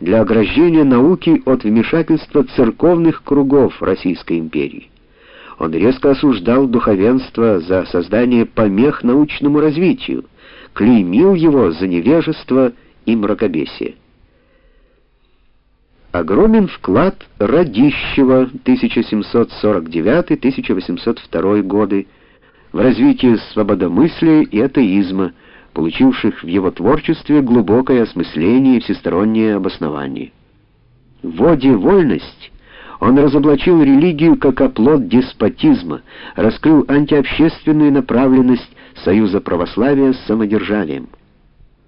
для ограждения науки от вмешательства церковных кругов Российской империи. Он резко осуждал духовенство за создание помех научному развитию, клеймил его за невежество и мракобесие. Огромен вклад Радищева 1749-1802 годы в развитие свободомыслия и атеизма, получивших в его творчестве глубокое осмысление и всестороннее обоснование. В воде «Вольность» он разоблачил религию как оплот деспотизма, раскрыл антиобщественную направленность союза православия с самодержанием.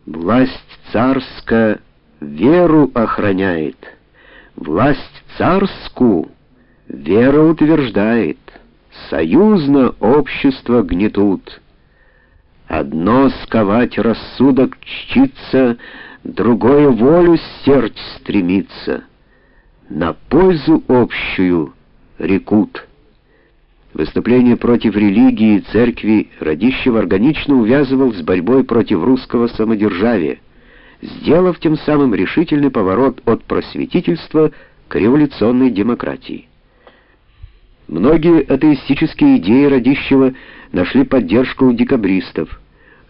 Власть царская веру охраняет, власть царскую вера утверждает, союзно общество гнетут. Одно сковать рассудок чтится, другое волю сердце стремится. На пользу общую рекут. Выступление против религии и церкви Радищев органично увязывал с борьбой против русского самодержавия, сделав тем самым решительный поворот от просветительства к революционной демократии. Многие атеистические идеи Радищева нашли поддержку у декабристов,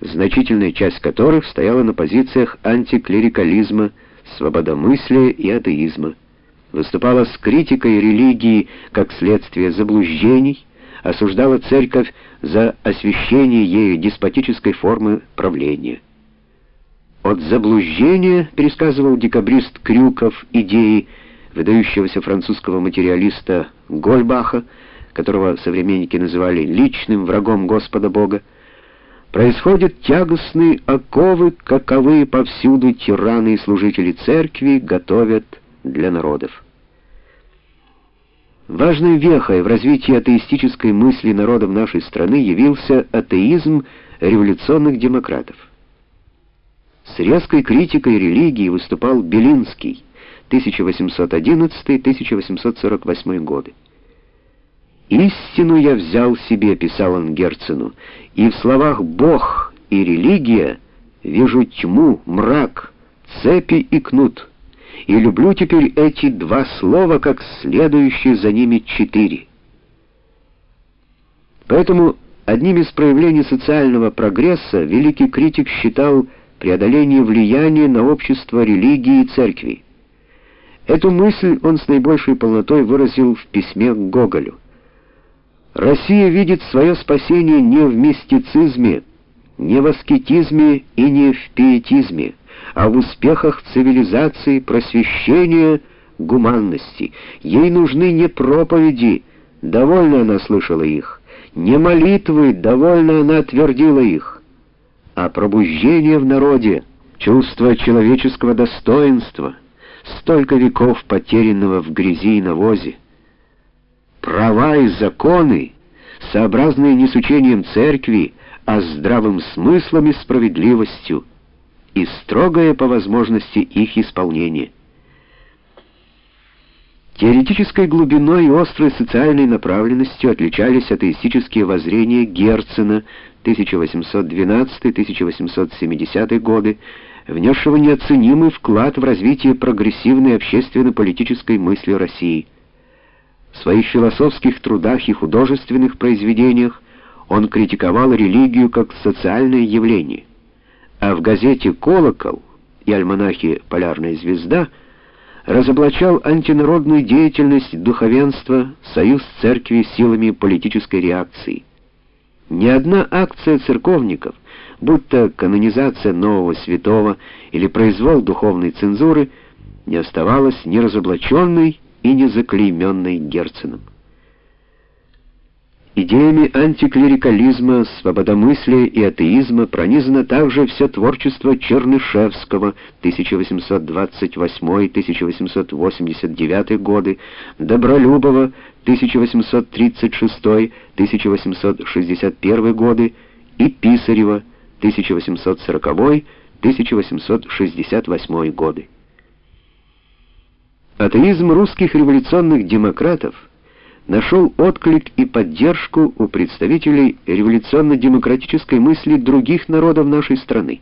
значительная часть которых стояла на позициях антиклерикализма, свободомыслия и атеизма, выступала с критикой религии как следствие заблуждений, осуждала церковь за освящение ею деспотической формы правления. От заблуждения, пересказывал декабрист Крюков идеи выдающегося французского материалиста Гольбаха, которого современники называли личным врагом Господа Бога, происходят тягостные оковы, каковы повсюду тираны и служители церкви готовят для народов. Важной вехой в развитии атеистической мысли народов нашей страны явился атеизм революционных демократов. С резкой критикой религии выступал Белинский, 1811-1848 годы. «Истину я взял себе», — писал он Герцену, — «и в словах «Бог» и «религия» вижу тьму, мрак, цепи и кнут, и люблю теперь эти два слова, как следующие за ними четыре». Поэтому одним из проявлений социального прогресса великий критик считал преодоление влияния на общество религии и церкви. Эту мысль он с наибольшей полнотой выразил в письме к Гоголю. Россия видит свое спасение не в мистицизме, не в аскетизме и не в пиетизме, а в успехах цивилизации, просвещения, гуманности. Ей нужны не проповеди, довольно она слышала их, не молитвы, довольно она твердила их, а пробуждение в народе, чувство человеческого достоинства — столько веков потерянного в грязи и навозе. Права и законы, сообразные не с учением церкви, а с здравым смыслом и справедливостью, и строгое по возможности их исполнение. Теоретической глубиной и острой социальной направленностью отличались атеистические воззрения Герцена 1812-1870 годы, внесшего неоценимый вклад в развитие прогрессивной общественно-политической мысли России. В своих философских трудах и художественных произведениях он критиковал религию как социальное явление, а в газете «Колокол» и альманахе «Полярная звезда» разоблачал антинародную деятельность духовенства, союз церкви силами политической реакции. Ни одна акция церковников — будь то канонизация нового святого или произвол духовной цензуры, не оставалась ни разоблаченной и не заклейменной Герценом. Идеями антиклерикализма, свободомыслия и атеизма пронизано также все творчество Чернышевского 1828-1889 годы, Добролюбова 1836-1861 годы и Писарева 1840-1868 годы. Атеизм русских революционных демократов нашел отклик и поддержку у представителей революционно-демократической мысли других народов нашей страны.